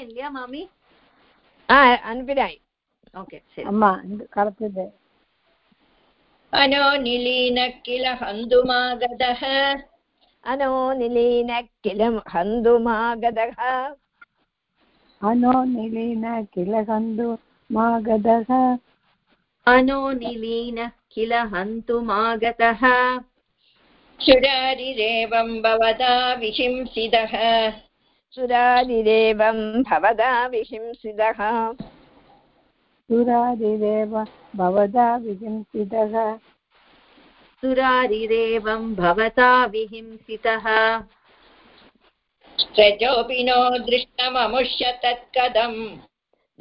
இல்லையா மாமி ஆ அனுப்பினாய் ஓகே சரி அம்மா கலப்புது अनो निलीन किल हन्तुमागतः अनो निलीन किल हन्तुमागतः अनो निलीन किल हन्तु मागधः अनो निलीन किल हन्तुमागतः सुरारिरेवं भवता विहिंसितः सुरादिदेवं भवदा विहिंसितः। सुरादिदेव भवदा विहिंसितः। सुरारिरेवं भवता विहिंसितः। रजोऽपि नो दृष्टममुष्य तत्कदम्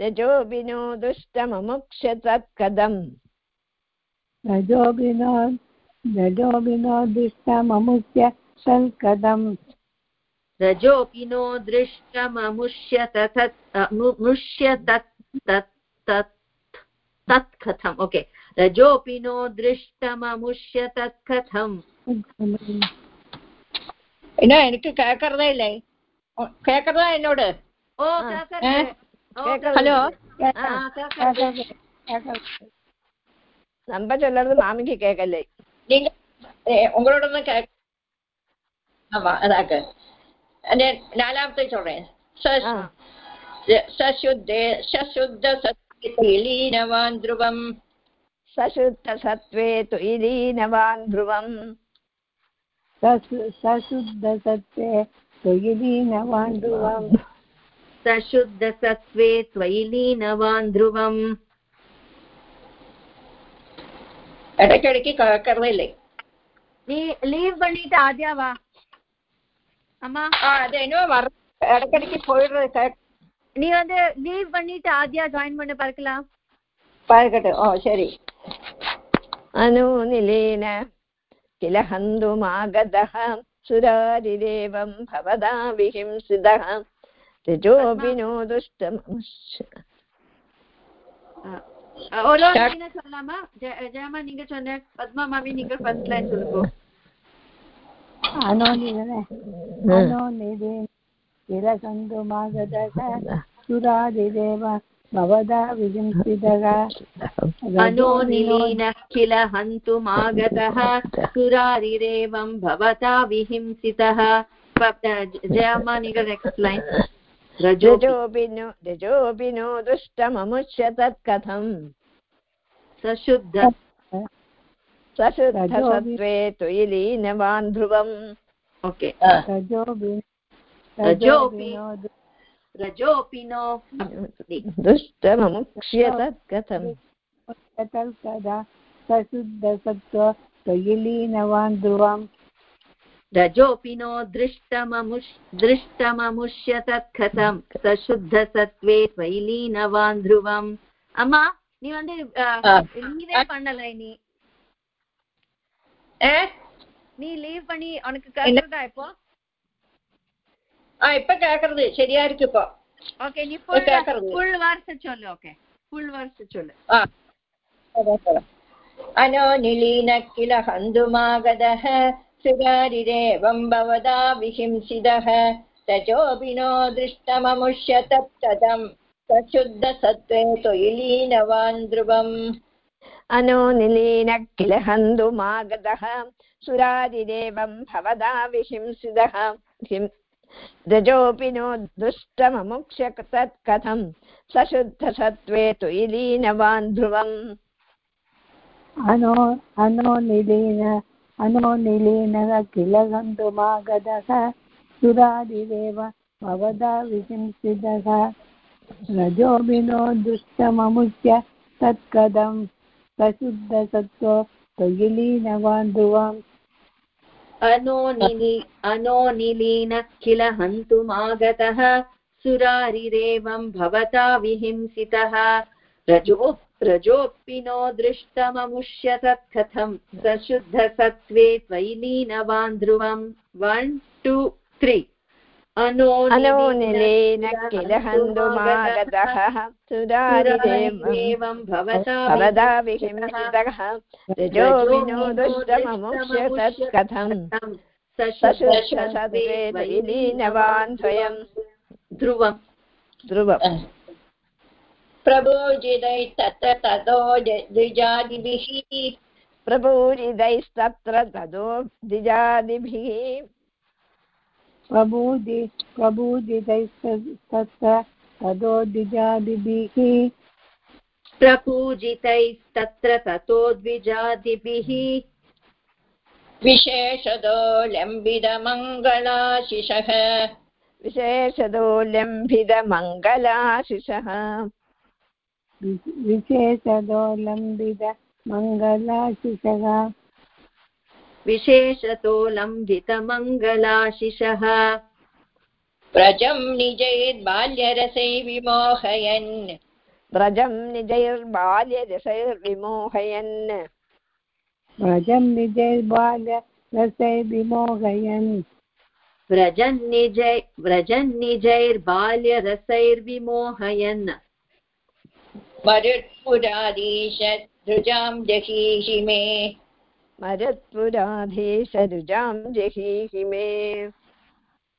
रजोभिनो दुष्टममुक्ष तत्कदम् दुष्टममुष्य सल्कदम् रजोऽपि नो दृष्टममुष्य तत् रजोऽपि नो दृष्टममुष्य तथमुष्य तत् कथम् ओके रजोऽपि नो दृष्टममुष्य तत् कथम् എനിക്ക് കേക്കറതല്ലേ കേക്കറതാ എന്നോട് ഓ ഹലോ നമ്പ ചൊല്ലത് മാമിക്ക് കേക്കല്ലേ ഉങ്ങളോടൊന്ന് കേക്ക് അതാക്ക് and then nalavta is already सशुद्धे सशुद्धसत्त्वे लीनवान् ध्रुवम् सशुद्धसत्त्वे आद्या वा அம்மா ஆ, அது என்ன வர இடைக்கிடைக்கு போயிடுறது கேட்க நீ வந்து லீவ் பண்ணிட்டு ஆத்யா ஜாயின் பண்ண பார்க்கலாம் பார்க்கட்டும் ஓ சரி अनुनिलीन किल हन्तुमागतः सुरारिदेवं भवदा विहिंसितः तेजोऽपि नो दुष्टममुष्य ஒரு லைன் சொல்லலாமா ஜெ- ஜெயமா நீங்க சொன்ன பத்மா மாமி நீங்க ஃபர்ஸ்ட் லைன் சொல்லுங்க सुरादिदेव भवदा विहिंसितः अनो निलीनः किल हन्तुमागतः सुरारिरेवं भवता विहिंसितः रजोऽपि नो रजोऽपि नो दुष्टममुष्य तत्कथम् सशुद्ध सशुद्धसत्त्वे त्वयि लीनवान् ध्रुवम् ओके रजोभिनो रजोऽपि- रजोऽपि नो दुष्टममुक्ष्य तत्कथम् तल्कदा सशुद्धसत्त्व त्वयिलीनवान् ध्रुवम् रजोऽपि नो दृष्टममुष् दृष्टममुष्य तत्कथं सशुद्धसत्त्वे त्वयि लीनवान् ध्रुवम् அம்மா நீ வந்து லீவே பண்ணல நீ ஆ? நீ லீவ் பண்ணி உனக்கு கேக்குறதா இப்போ ஆ இப்ப கேக்குறது சரியா இருக்கு இப்போ ஓகே நீ இப்ப கேக்குறது. ஃபுல் வார்த்தை சொல்லு ஓகே ஃபுல் வார்த்தை சொல்லு ஆ अनो निलीन किल हन्तुमागतः सुरारिरेवं भवदा विहिंसितः रजोऽपि नो दृष्टममुष्य तत्तदम् सशुद्धसत्त्वे त्वयिलीनवान् ध्रुवम् अनो निलीन किल हन्तुमागतः सुरादिदेवं भवदा विहिंसितः। रजोऽपि नो दुष्टममुक्ष्य तत्कथं सशुद्धसत्त्वे त्वयि लीनवान् ध्रुवम् अनो अनो निलीन, अनो निलीनः किल गन्तुमागतः सुरादिदेव भवदा विहिंसितः। रजोभिनो दुष्टममुच्य तत्कदं सशुद्धसत्त्व त्वयिलीनवान् किल हन्तुमागतः सुरारिरेवं भवता विहिंसितः। रजो, रजोऽपि नो दृष्टममुष्य तत्कथं सशुद्धसत्त्वे त्वयि लीनवान् ध्रुवम् वन् टु त्री अनो अनो निलीन किल हन्तुमागतः भवता भवदा विहिंसितः रजोभिनो दुष्टममुक्ष्य तत्कथं सशुद्धसत्त्वे त्वयि लीनवान् स्वयम्। ध्रुवम् ततो द्विजादिभिः। प्रपूरितैस्तत्र ततो द्विजादिभिः। प्रबोधि प्रबोधितैस्तत्र प्रपूजितैस्तत्र ततो द्विजादिभिः विशेषतो लम्बितमङ्गलाशिषः विशेषतो लम्भितमङ्गलाशिषः विशेषदोलम्बित मङ्गलाशिषः विशेषतो लम्बितमङ्गलाशिषः व्रजं निजैर्बाल्यरसै विमोहयन् व्रजं निजैर्बाल्यरसैर्विमोहयन्। व्रजं निजैर्बाल्य रसैर्विमोहयन् व्रजन्निजै व्रजन्निजैर्बाल्यरसैर्विमोहयन् मरुत्पुराधीशधृजां जहीहि मे। मरुत्पुराधीशरुजां जहीहि मे।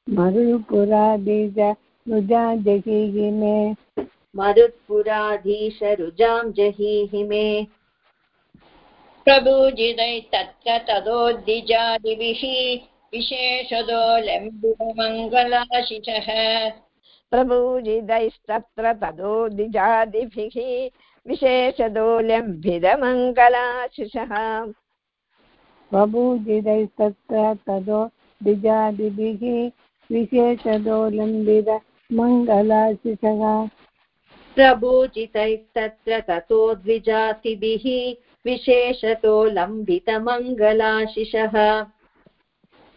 मरुपुरादीज रुजा मे मरुत्पुराधीशरुजां मे। प्रभुजितैस्तत्र ततोद्विजादिभिः विशेषतो लम्बितमङ्गलाशिषः। प्रभूजितैस्तत्र ततो द्विजादिभिः विशेषतो लम्भितमङ्गलाशिषः प्रभुजितैस्तत्र तदो द्विजादिभिः विशेषदोलम्बित मङ्गलाशिषः। प्रभूजितैस्तत्र ततो द्विजातिभिः विशेषतो लम्बितमङ्गलाशिषः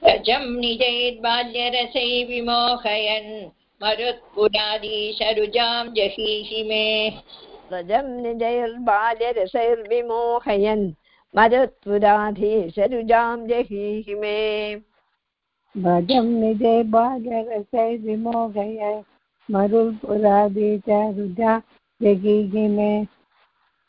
व्रजं निजैर्बाल्यरसै विमोहयन् मरुत्पुराधीशरुजां जहीहि मे। व्रजं निजैर्बाल्यरसैर्विमोहयन् मरुत्पुराधीशरुजां जहीहि मे भजं निजे बालरसैर्विमोहय मरुल्पुरादीच रुजा जगीहि मे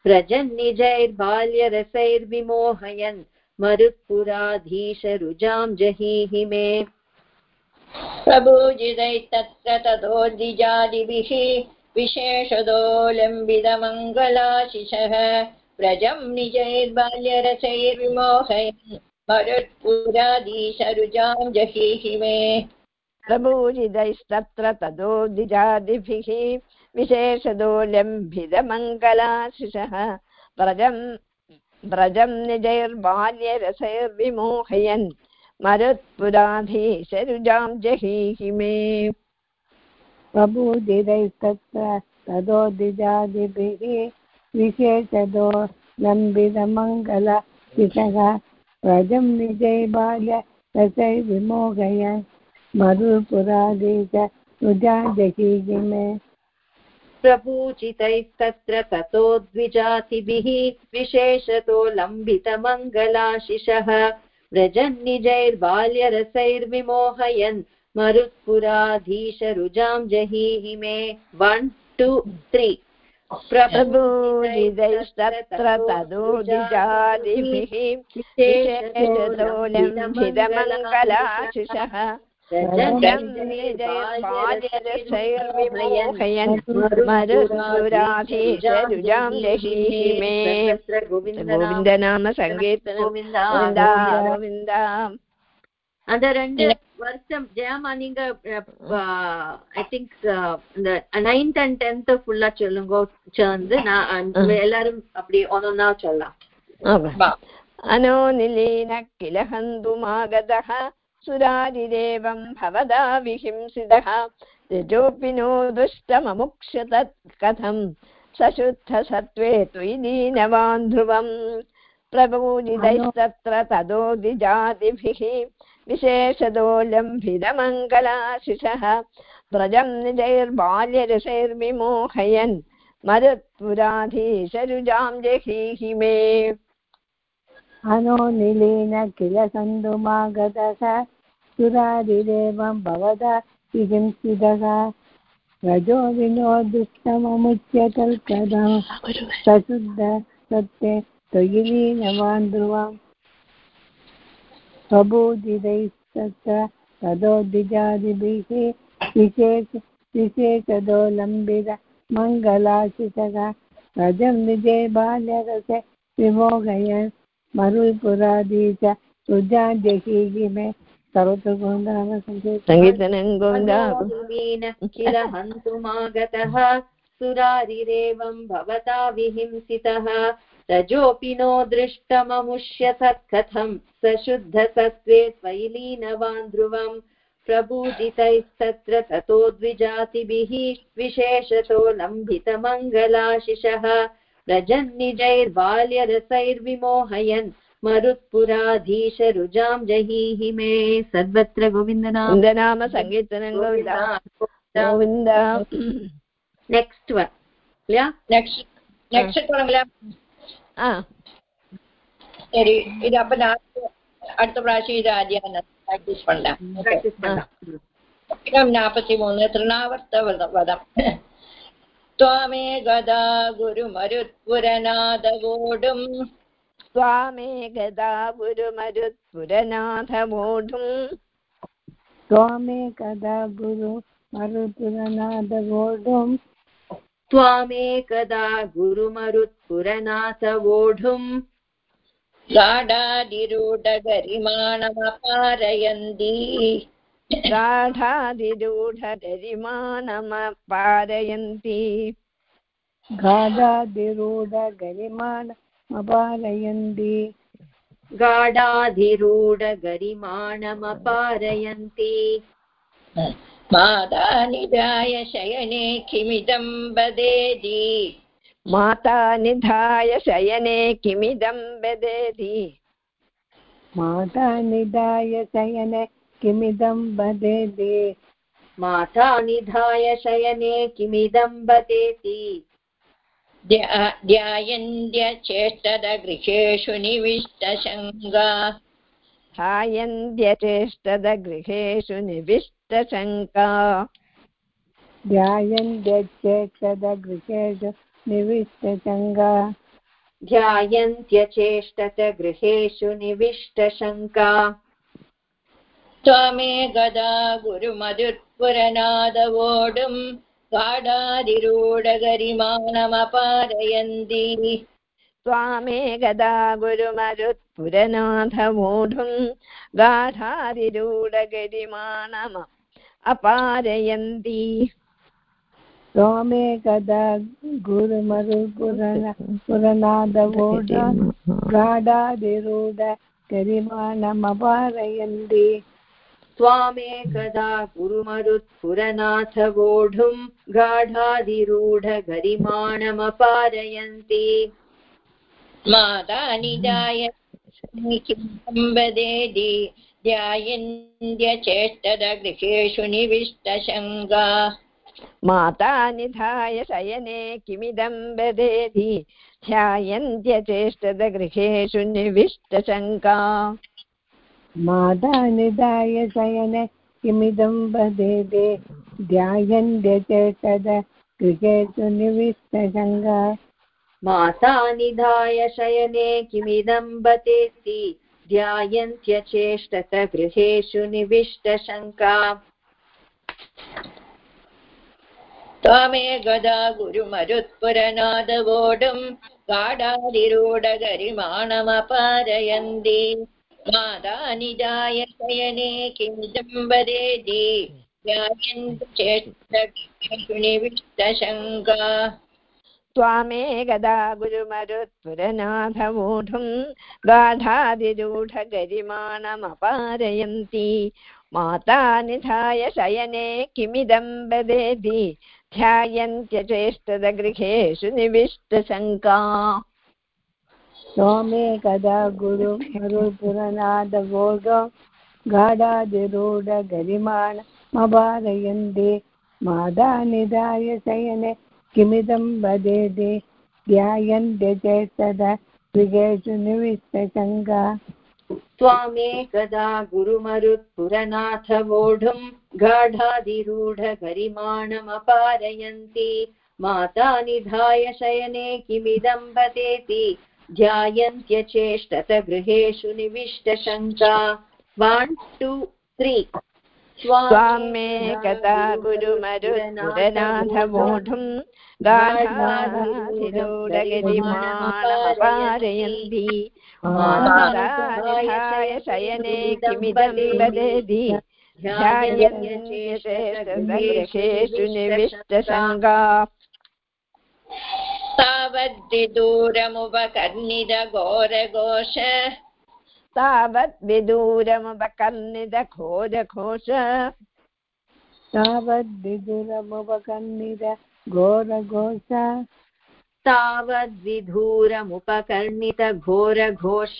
व्रजन्निजैर्बाल्यरसैर्विमोहयन् मरुत्पुराधीशरुजां जहीहि मे प्रभुजितैस्तत्र ततोद्विजादिभिः विशेषतो लम्बितमङ्गलाशिषः व्रजं निजैर्बाल्यरसैर्विमोहयन् मरुत्पुराधीशरुजां जहीहि मे। प्रभूजितैस्तत्र ततो द्विजादिभिः विशेषतो लम्भितमङ्गलाशिषः व्रजं व्रजं निजैर्बाल्यरसैर्विमोहयन् मरुत्पुराधीशरुजां जहीहि मे। प्रभुदिदैस्तत्र तदो द्विजादिभिः विशेषदो लम्बितमङ्गलशिषः व्रजं निजै बाल्य रसैर्विमोहय मरुपुरादीच रुजा जहीहि मे प्रपूजितैस्तत्र ततो द्विजातिभिः विशेषतो लम्बितमङ्गलाशिषः। व्रजन्निजैर्बाल्यरसैर्विमोहयन् मरुत्पुराधीशरुजां जहीहि मे वन् टु प्रभूजितैस्तत्र ततो द्विजादिभिः विशेषतो लम्भितमङ्गलाशिषः व्रजं निजैर्बाल्यरसैर्विमोहयन् मरुत्पुराधीशरुजां जहीहि मे गोविन्दनाम सङ्कीर्तनं गोविन्द गोविन्द அந்த ரெண்டு வருஷம் ஜெயமா நீங்க ஐ திங்க் இந்த நைன்த் அண்ட் டென்த் ஃபுல்லா சொல்லுங்க சேர்ந்து நான் எல்லாரும் அப்படி ஒன்னொன்னா சொல்லலாம் अनो निलीन किल हन्तुमागतः सुरारिरेवं भवदा विहिंसितः रजोऽपि नो दुष्टममुक्ष्यतत् कथं सशुद्धसत्त्वे त्वयि दीनवान् ध्रुवम् प्रपूजितैस्तत्र तदो द्विजातिभिः विशेषतो लम्भितमङ्गलाशिषः व्रजं निजैर्बाल्यरसैर्विमोहयन् मरुत्पुराधीशरुजां जहीहि मे अनो निलीन किल सन्दुमागतः सुरादिदेवं भवदा विहिंसितः रजो विनो दुष्टममुच्य कल्कदा सशुद्ध सत्ते त्वयि लीनवान् ध्रुवम्। प्रबोधितैस्तत्र तदो विशेष विशेषदोलम्बित मङ्गलाशिषः। रजं विजय बाल्यरसे विमोहयन् मरुल्पुरादी च तुजा मे किल हन्तुमागतः सुरारिरेवं भवता विहिंसितः। रजोऽपि नो दृष्टममुष्य तत्कथं स शुद्धसत्त्वे त्वयि लीनवान् ध्रुवम् प्रपूजितैस्तत्र ततो द्विजातिभिः विशेषतो लम्बितमङ्गलाशिषः रजन्निजैर्बाल्यरसैर्विमोहयन् मरुत्पुराधीशरुजां जहीहि मे। सर्वत्र गोविन्दनाम। सङ्गीतनं गोविन्दा। one. Yeah சரி இது அப்ப நான் அடுத்த പ്രാവശ്യം ഇത് ആദ്യം പ്രാക്ടീസ് പണ്ടാം പ്രാക്ടീസ് പണ്ടാം നാൽപ്പത്തി മൂന്ന് തൃണാവർത്ത വധം സ്വാമേ ഗതാ ഗുരുമരുത്പുരനാഥവോടും സ്വാമേ ഗതാ ഗുരുമരുത്പുരനാഥവോടും സ്വാമേ ഗതാ ഗുരു മരുത്പുരനാഥവോടും സ്വാമേ ഗതാ ഗുരുമരുത് त्वामेकदा गुरुमरुत्पुरनाथवोढुम् गाढादिरूढगरिमाणमपारयन्ती गाढादिरूढगरिमाणमपारयन्ति गाढादिरूढगरिमाणमपारयन्ति गाढाधिरूढगरिमाणमपारयन्ति। शयने किमिदं माता निधाय शयने किमिदं वदेति माता निधाय शयने किमिदं वदेति माता निधाय शयने किमिदं वदेति ध्या- ध्यायन्त्यचेष्टदगृहेषु निविष्टशङ्गा। हायन्त्यचेष्टदगृहेषु निविष्टशङ्का ध्यायन्त्यचेक्षदगृहेषु निविष्टचङ्गा ध्यायन्त्यचेष्टत गृहेषु निविष्टशङ्का। त्वमे गदा गुरुमरुत्पुरनादवोढुम् गाढादिरूढगरिमाणमपारयन्ति त्वामे गदा गुरुमरुत्पुरनाथमूढुं गाढादिरूढगरिमाणम अपारयन्ति सोमे कदा गुरुमरुपुरन पुरनादवोढ गाढादिरूढ गरिमाणमपारयन्ति त्वामेकदा गुरुमरुत्पुरनाथवोढुम् गाढाधिरूढगरिमाणमपारयन्ति मादानिदाय वदेति ध्यायन्त्यचेष्टदगृहेषु निविष्टशङ्गा माता निधाय शयने किमिदं वदेति ध्यायन्त्यचेष्टदगृहेषु निविष्टशङ्का। माता निधाय शयने किमिदं वदेदे ध्यायन्त्यचेतद गृहेषु निविष्टशङ्गा माता निधाय शयने किमिदं बतेति ध्यायन्त्यचेष्टत गृहेषु निविष्टशङ्का। त्वमे गदा गुरुमरुत्पुरनादवोढुम् गाढादिरूढगरिमाणमपारयन्ति मादानिदाय शयने किमिदं वदेति। ध्यायन्तचेष्टगृहेषु निविष्टशङ्का त्वामे गदा माता निधाय शयने किमिदं ध्यायन्त्यचेष्टदगृहेषु निविष्टशङ्का। सोमे कदा गुरु मरुपुरनादवोढो गाढादिरूढ गरिमाणमपारयन्ति मादानिधाय शयने किमिदं वदेदे। ध्यायन्त्यचेतद गृहेषु निविष्टशङ्का। त्वामेकदा गुरुमरुत्पुरनाथवोढुम् गाढाधिरूढगरिमाणमपारयन्ति माता निधाय शयने किमिदं वदेति ध्यायन्त्यचेष्टत गृहेषु निविष्टशङ्का। वन् टु त्री स्वामे कथा गुरुमरुरनाथमूढुम् गाढाधिरूढगिरिमाणमपारयन्ति मानसाय शयने किमिदं वदति ध्यायन्यशेषु निविष्टसङ्गा तावद्विदूरमुपकर्णितघोरघोष तावत् विदूरमुपकर्णितघोरघोष तावद्विदुरमुपकन्निद घोरघोष तावद्विधूरमुपकर्णितघोरघोष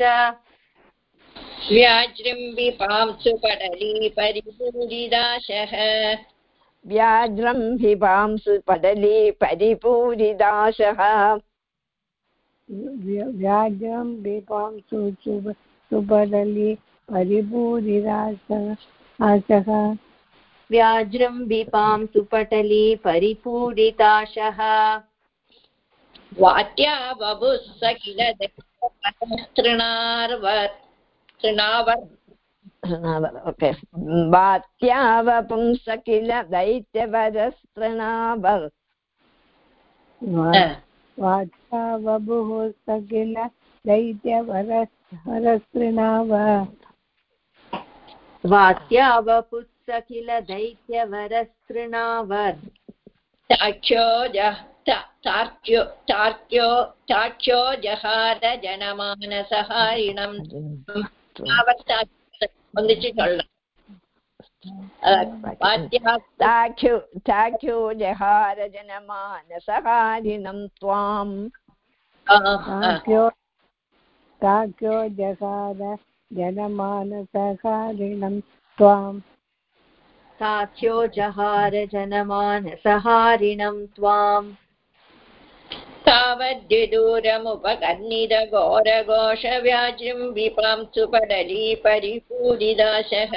व्याजृम्बिपांसु पडली परिपूरिदाशः व्याघ्रं हिपांसु पडली परिपूरिदाशः व्याजं विपां सुचुब सुपदलि परिपूरिरासः आशः व्याज्रं विपां सुपटली परिपूरिताशः वाट्या बभुः स किल तृणार्वर् तृणावर् ओके वात्यावपुंस किल दैत्यवरस्तृणावर् बभुः सकिल दैत्यवरस्तृणाव। वात्यावपुत्स किल दैत्यवरस्तृणावर् तार्क्यो जहार जनमानसहारिणम् ताख्यु जहार जनमानसहारिणं जहार जनमानसहारिणं त्वाम् ताख्यो जहार जनमानसहारिणं त्वाम् तावद्विदूरमुपकर्णितघोरघोषव्याजृम्बिपां सुपडली परिपूरिदाशः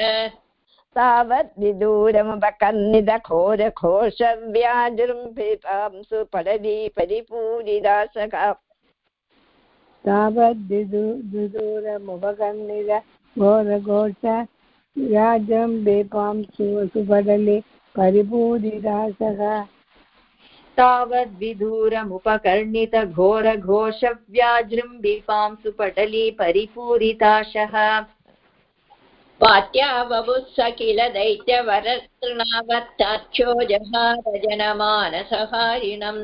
तावत् विदूरमुपकर्णितघोरघोषव्याजृम्भितां सुपडली परिपूरिदासका तावद्विदूरमुपकर्णित घोरघोष राजं बेपां सुपडलि परिपूरिदासः तावद्विदूरमुपकर्णितघोरघोषव्याजृम्बिपां सुपटली परिपूरिताशः। वात्या बभुः स किल दैत्यवरतृणावत्ताख्यो जहार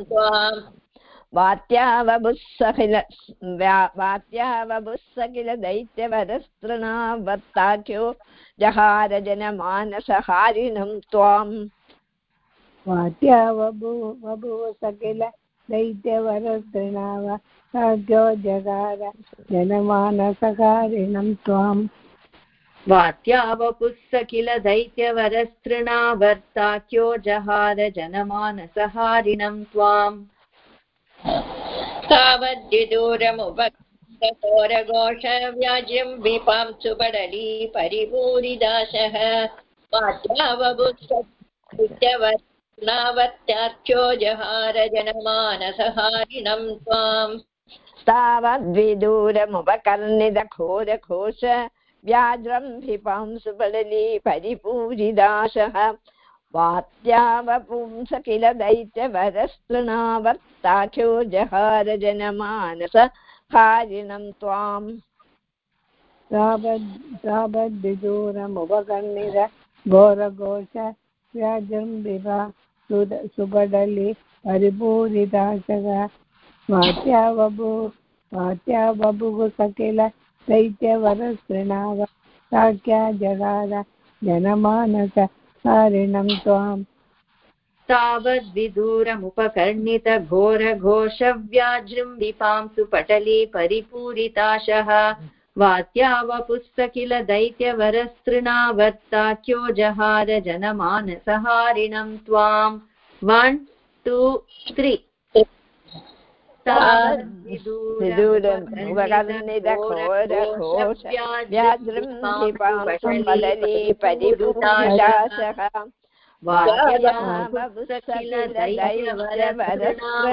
त्वाम्। वात्यावबुस्सखिल वात्यावबुस्सखिल दैत्यवरस्तृणावत्ताख्यो जहार त्वाम्। वाट्या वभु वभुः सकिल दैत्यवरतृणाव साख्यो जगार, जनमानसकारिणं त्वाम्। वात्यावपुस्स किल दैत्यवरस्तृणावर्ताख्यो जहार, जनमानसहारिणं त्वाम्। तावद्विदूरमुपघोरघोषव्याजृम्बिपां सुपडली परिपूरिदाशः वात्यावबुद्धवर्णावत्याख्यो जहार जनमानसहारिणं त्वाम्। तावद्विदूरमुपकर्णितघोरघोष व्याज्रम्भिपां सुपडली परिपूरिदाशः वात्यावपुंस किल दैत्यवरस्तृणावर्ताख्यो जहार जनमानस हारिणं त्वाम्। तावद् तावद्विदूरमुपकर्णित घोरघोष व्याजम्बिका सुपडलि परिपूरिदाशः वात्या वभु, वात्या बभुः सकिल दैत्यवरस्तृणाव साख्या जगार जनमानस हारिणं त्वाम्। तावद्विदूरमुपकर्णितघोरघोषव्याजृम्बिपां सुपटली परिपूरिताशः। वात्यावपुस्स किल दैत्यवरस्तृणावर्ताख्यो जहार जनमानसहारिणं त्वाम् वन् टु त्री व्याजृम्भिपां सुपडली परिपूरिदाशः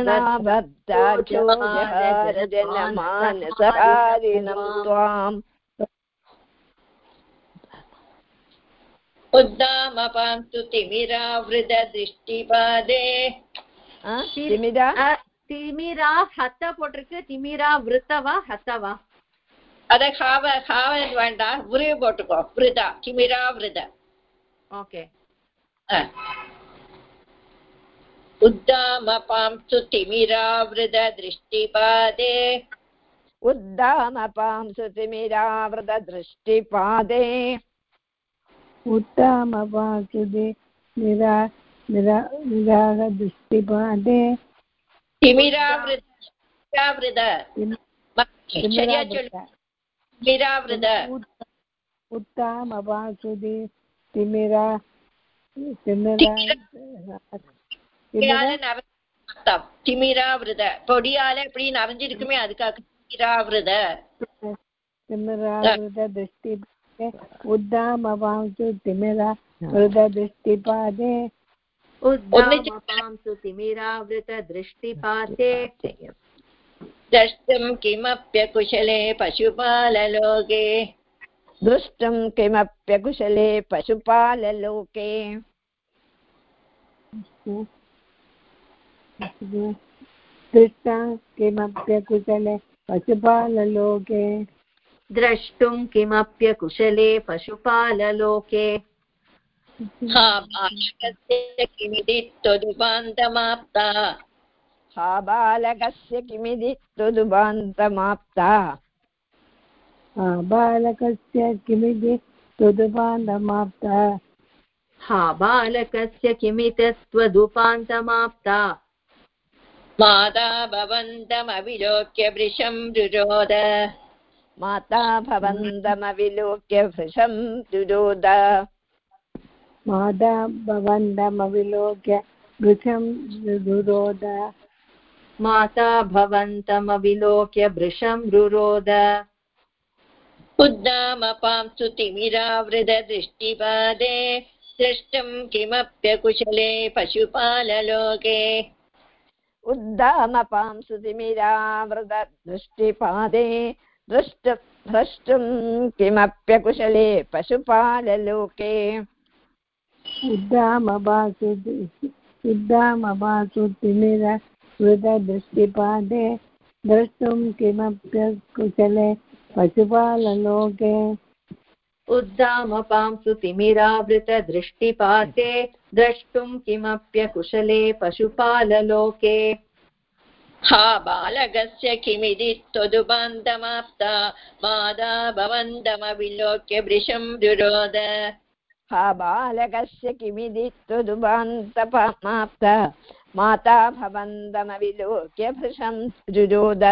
वाक्यवरस्तृणाभद्राख्यो जहार जनमानसहारिणं त्वाम् उद्दामपान्तु तिमिरावृतदृष्टिपादे ஆ, திமிரா அஹ், திமிரா ஹத்த போட்டிருக்கு திமிரா விருத்தவா ஹத்தவா அத காவ காவ வேண்டாம் விரு போட்டுக்கோ விருதா திமிரா விருத ஓகே उद्दामपां तु तिमिरावृतदृष्टिपादे उद्दामपां सुतिमिरावृतदृष्टिपादे उत्तमपासुदे निरा निरा तिमिरा तिमिरा பொடியால நிறைஞ்ச திமிராவிரத பொடியால இப்படி நிறைஞ்சிருக்குமே அதுக்காக திமிராவிரத तिमिरावृतदृष्टि उद्दामवांसु तिमिरा वृतदृष्टिपादे उद्दामपांसु तिमिरावृतदृष्टिपाते द्रष्टुं किमप्यकुशले पशुपाललोके दृष्टुं किमप्यकुशले पशुपाललोके। दृष्टा किमप्यकुशले पशुपाललोके। द्रष्टुं किमप्यकुशले पशुपाललोके। हा बालकस्य किमिति त्वदुपान्तमाप्ता हा बालकस्य किमिति तुदुबान्तमाप्ता हा बालकस्य किमिति तुदुपान्तमाप्ता हा बालकस्य किमितत्वदुपान्तमाप्ता माता भवन्तमविलोक्य वृषं रुरोद माता भवन्तमविलोक्य भृशं दुरोद मादा भवन्तमविलोक्य वृषं दुरोद माता भवन्तमविलोक्य भृशं रुरोद उद्दामपांसु तिमिरावृतदृष्टिपादे द्रष्टुं किमप्यकुशले पशुपाललोके। उद्दामपांसु तिमिरावृतदृष्टिपादे दृष्ट भ्रष्टुं किमप्यकुशले पशुपाललोके। उद्दामभासु उद्दामभासु तिमिर वृतदृष्टिपादे द्रष्टुं किमप्यकुशले पशुपाललोके उद्दामपांसु तिमिरावृतदृष्टिपाते द्रष्टुं किमप्यकुशले पशुपाललोके। हा बालकस्य किमिति त्वदुपान्तमाप्ता माता भवन्तमविलोक्य वृषं रुरोद। हा बालकस्य किमिति त्वदुबान्तमाप्त माता भवन्तमविलोक्य भृशं रुरोद।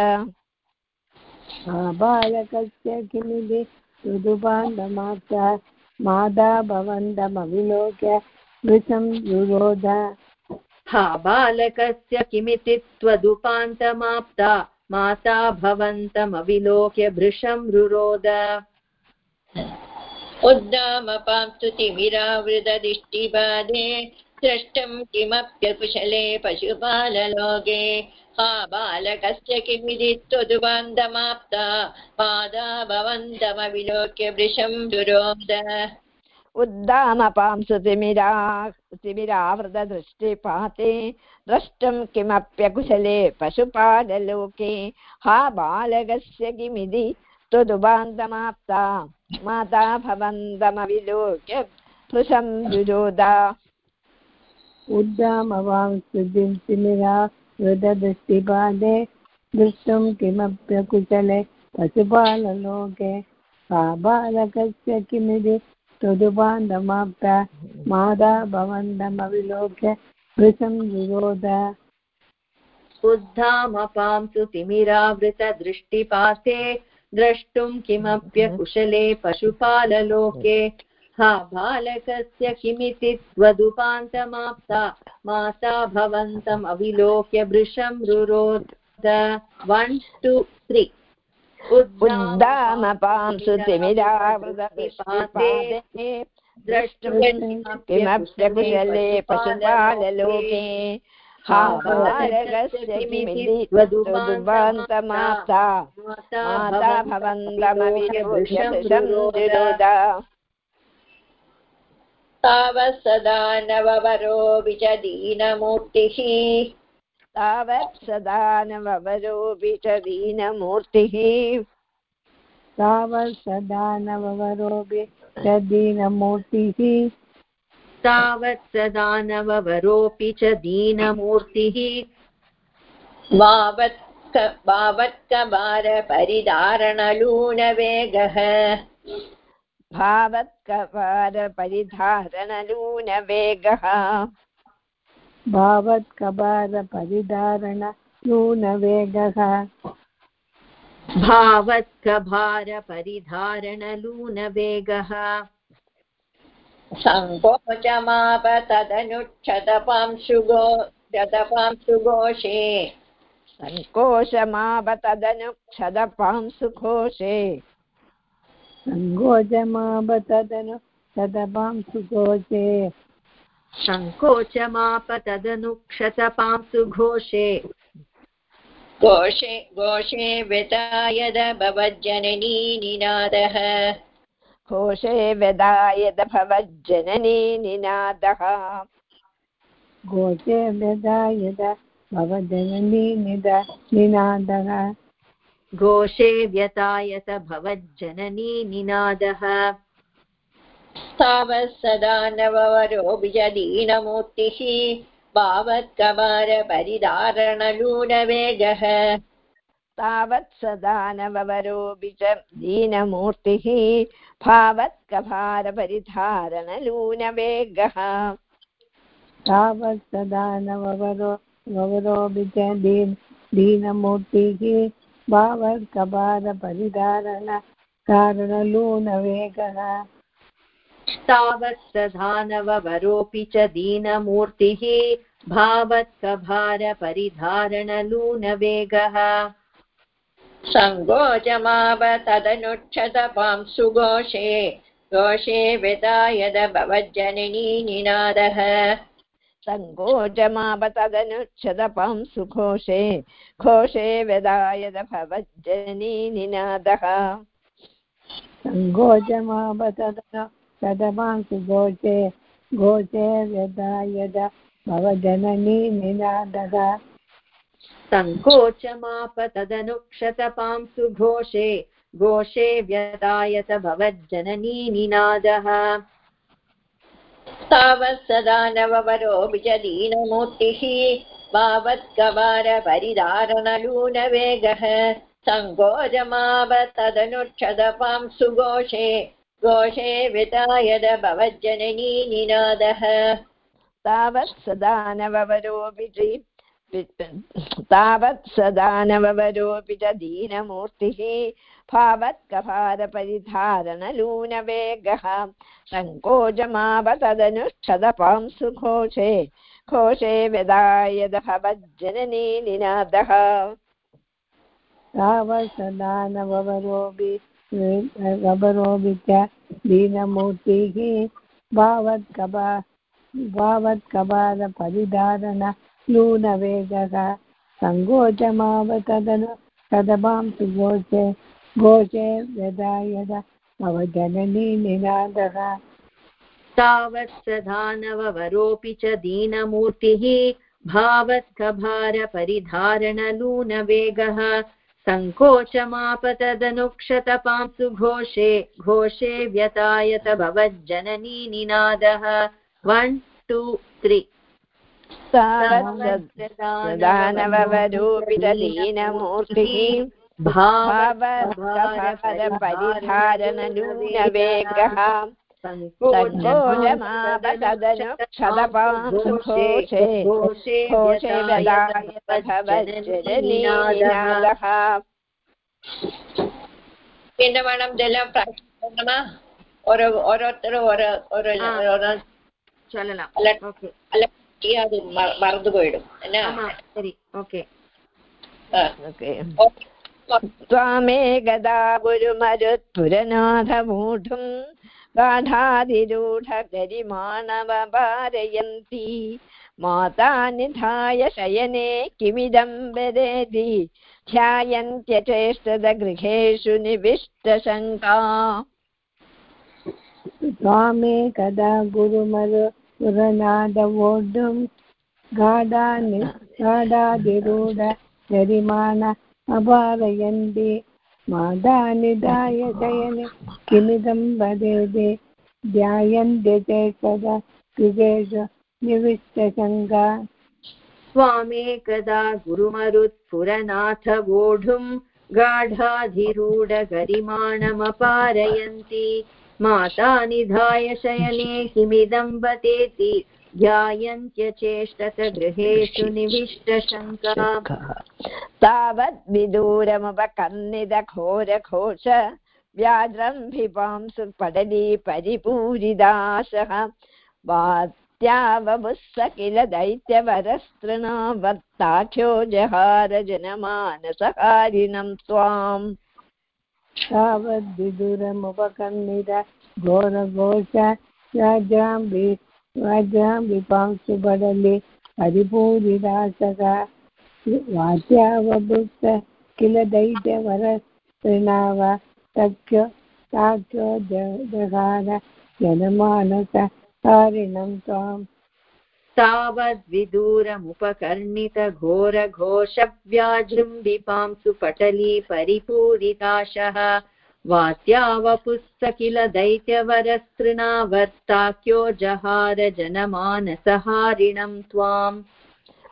बालकस्य किमिति तुदुपान्तमाप्ता मादा भवन्तमविलोक्य वृषं रुरोध हा बालकस्य किमिति त्वदुपान्तमाप्ता माता भवन्तमविलोक्य भृशं रुरोद। उद्दामपांसु तिमिरावृतदिष्टिपादे द्रष्टुं किमप्यकुशले पशुपाललोके बालकस्य किमिति त्वदुबान्धमाप्ता पादा भवन्तमविलोक्य वृषं दुरोद उद्दामपांसु तिमिरा तिमिरावृतदृष्टिपाते द्रष्टुं किमप्यकुशले पशुपाललोके हा बालकस्य किमिति त्वदुबान्तमाप्ता माता भवन्तमविलोक्य भृशं रुरोद उद्दामवांसुदिं तिमिरा वृतदृष्टिपादे दृष्टुं किमप्यकुशले पशुपाललोके। हा बालकस्य किमिति त्वदुपान्तमाप्ता मादा भवन्तमविलोक्य वृषं विरोध उद्धामपांसु तिमिरावृतदृष्टिपाते द्रष्टुं किमप्यकुशले पशुपाललोके। हा बालकस्य किमिति त्वदुपान्तमाप्ता माता भवन्तमविलोक्य वृषं रुरोद वन् टु त्री उद्दामपांसु तिमिरावृतदृष्टिपाते द्रष्टुं किमप्यकुशले पशुपाललोके। बालकस्य माता भवन्तमविलोक्य भृशं रुरोद तावत् सदा नववरोऽपि च दीनमूर्तिः तावत् सदा नववरोऽपि च दीनमूर्तिः तावत् सदा नववरोऽपि च दीनमूर्तिः तावत् सदा नववरोऽपि च दीनमूर्तिः वावत् भावत्कपारपरिधारणलूनवेगः भावत्कबारपरिधारण नूनवेगः भावत्कभारपरिधारणलूनवेगः। सङ्कोचमाप तदनुक्षतपांशुगो गतपांशुघोषे सङ्कोचमाप तदनुक्षदपांसुघोषे सङ्गोजमाप तदनु तदपां सुघोषे। सङ्कोचमाप तदनुक्षतपांसु घोषे घोषे घोषे व्यतायद भवज्जननी निनादः। घोषे व्यदायद भवज्जननी निनादः। घोषे व्यदा यदा भवजननी निद निनादः। घोषे व्यतायत भवज्जननी निनादः। तावत् सदा नववरोऽपि च दीनमूर्तिः भावत्कभारपरिधारणलूनवेगः तावत् सदा नववरोऽपि च दीनमूर्तिः भावत्कभारपरिधारणलूनवेगः। तावत् सदा नववरो च दीन दीनमूर्तिः भावत्कबारपरिधारण कारणलूनवेगः। नववरोऽपि च दीनमूर्तिः भावत्कभारपरिधारणलूनवेगः सङ्कोचमाप तदनुक्षतपांसुघोषे घोषे व्यतायद भवज्जननी निनादः। सङ्कोचमाप तदनुच्छदपां सुघोषे, घोषे व्यदायद भवज्जनी निनादः। सङ्गोचमापतदन तदपां सुघोषे, घोषे यदा यदा भवजननी निनादः। सङ्कोचमाप तदनुक्षतपांसु घोषे घोषे व्यतायत भवज्जननी निनादः। दानववरोपिज दीनमूर्तिः मावत्कवारपरिधारणलूनवेगः सङ्गोरमावत्तदनुक्षदपां सुघोषे घोषे वितायद भवज्जननी निनादः। तावत् सदा नववरोऽपि तावत् सदा नववरोऽपि च दीनमूर्तिः भावत्कभारपरिधारणलूनवेगः सङ्कोचमाप तदनुक्षदपां सुघोषे घोषे व्यदायद भवज्जननी निनादः दीनमूर्तिः भावत्कबा भावत्कबालपरिधारण नूनवेगः सङ्गोचमावतदनु कदपां सुघोषे घोषे यदा यदा भवजननी निनादः। तावत् सदा नववरोऽपि च दीनमूर्तिः भावत्कभारपरिधारणलूनवेगः सङ्कोचमाप तदनुक्षतपांसु घोषे घोषे व्यतायत भवज्जननी निनादः। वन् टु त्री तावत् सदा भावपरपरिधारणनूनवेगः ोलमापदनुक्षदपांसुघोषे घोषे ददावज्जनीनादः പിണ്ടമണം ജലം പ്രാക്ഷിക്കണമ ഓരോ ഓരോരുത്തരും ഓരോ ഓരോ ഓരോ അത് മറന്നു പോയിടും എന്നാ ഓക്കെ ഓക്കെ ஓகே ആ. Okay. ഓ. त्वामेकदा गुरुमरुत्पुरनाथमूढुम् गाढादिरूढगरिमाणवपारयन्ति माता निधाय शयने किमिदं वदेति ध्यायन्त्यचेष्टदगृहेषु निविष्टशङ्का त्वामे कदा गुरुमरु पुरनादवोढुं गाढानि गाढाधिरूढ गरिमाण अपारयन्ति मादानिदाय शयने किमिदं वदेदे। ध्यायन्ते ते सदा कृतेषु निविष्टशङ्का स्वामेकदा गुरुमरुत्पुरनाथ वोढुं गाढाधिरूढगरिमाणमपारयन्ति। माता निधाय शयने किमिदं यायन्त्यचेष्टस गृहेषु निविष्टशङ्का। तावद्विदूरमपकन्निदघोरघोष व्याघ्रम्भिपां सुपडली परिपूरिदासः वात्यावमुः स किल दैत्यवरस्तृणावत्ताख्यो जहारजनमानसहारिणं त्वाम्। तावद्विदुरमुपकन्निद घोरघोष व्याजाम्भि राजाम्बिपांसु बडले परिपूरिदासका वाद्यावभुक्त किल दैत्यवरस्तृणाव तख्यो ताख्यो जहार जनमानस हारिणं त्वाम्। तावद्विदूरमुपकर्णितघोरघोषव्याजृम्बिपांसु परिपूरिताशः। वात्यावपुस्स किल दैत्यवरस्तृणावर्ताख्यो जहार जनमानसहारिणं त्वाम्।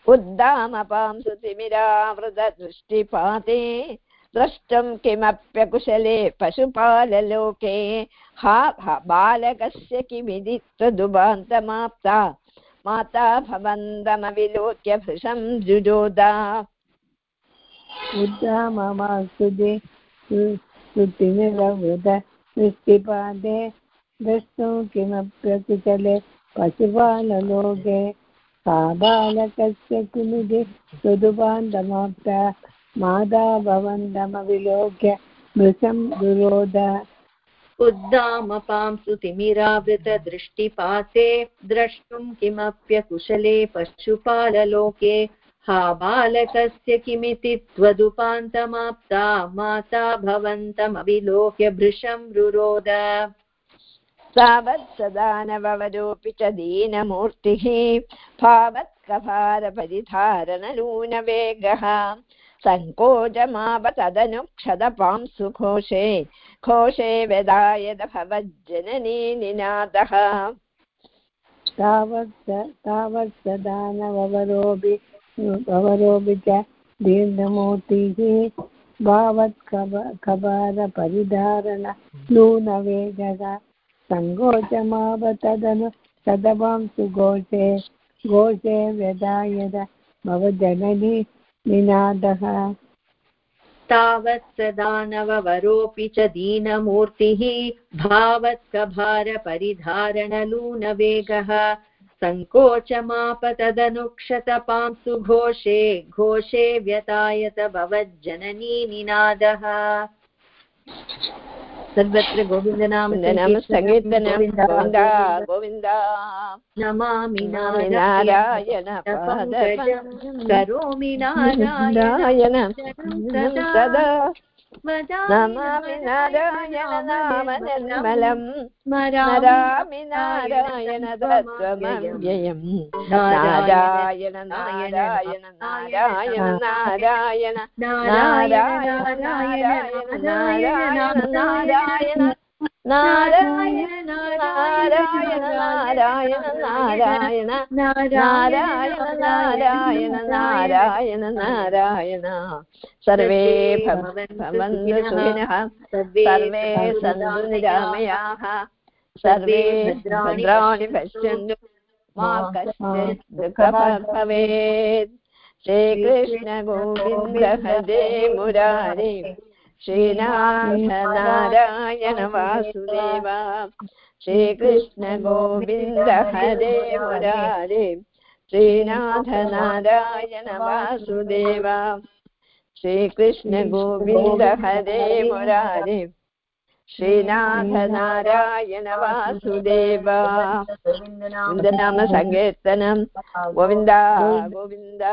उद्दामपांसु तिमिरावृतदृष्टिपाते द्रष्टुं किमप्यकुशले पशुपाललोके। हा हा बालकस्य किमिति त्वदुभान्तमाप्ता माता भवन्तमविलोक्य भृशं जुजोदा। उद्दाममासुदे स्तुतिनिरवृत दृष्टिपादे द्रष्टुं किमप्यकुशले पशुपाललोके सा बालकस्य किमिति सुदुपान्तमाप्ता माता भवन्तमविलोक्य मृषं दुरोध उद्दामपांसु तिमिरावृतदृष्टिपाते द्रष्टुं किमप्यकुशले पशुपाललोके हा बालकस्य किमिति त्वदुपान्तमाप्ता माता भवन्तमविलोक्य भृशं रुरोद। तावत् सदा नववरोऽपि च दीनमूर्तिः भावत्कभारपरिधारणलूनवेगः। सङ्कोचमाप तदनु क्षदपांसु घोषे वेदायद भवज्जननी निनादः। तावत् तावत् सदा नववरोऽपि अवरोपित दीर्घमूर्तिः भावत् कबारपरिधारण नूनवेगः सङ्गोचमावतदनु सदवां सुघोषे, घोषे व्यधायत भवजननी निनादः। तावत् सदानववरोऽपि च दीनमूर्तिः भावत्कभारपरिधारणलूनवेगः सङ्कोचमाप तदनुक्षतपांसु घोषे घोषे व्यतायत भवज्जननी निनादः। सर्वत्र गोविन्दनाम नाम गोविन्द। नमामि नारायण करोमि नारायण सदा। नमामि नारायण नाम निर्मलम् स्मरामि स्मरामि नारायण नारायण नारायण नारायण नारायण नारायण नारायण नारायण नारायण नारायण नारायण नारायण नारायण सर्वे भवन्तु सुखिनः, सर्वे सन्तु निरामयाः, सर्वे भद्राणि पश्यन्तु मा कश्चित् दुःखभाग् भवेत्। श्रीकृष्ण गोविन्द हरे मुरारे श्रीनाथनारायण वासुदेवा श्रीकृष्णगोविन्द हरे। मुरारे श्रीनाथनारायण वासुदेवा श्रीकृष्णगोविन्द हरे मुरारे श्रीनाथनारायण वासुदेव गोविन्दनाम सङ्कीर्तनं गोविन्द गोविन्द।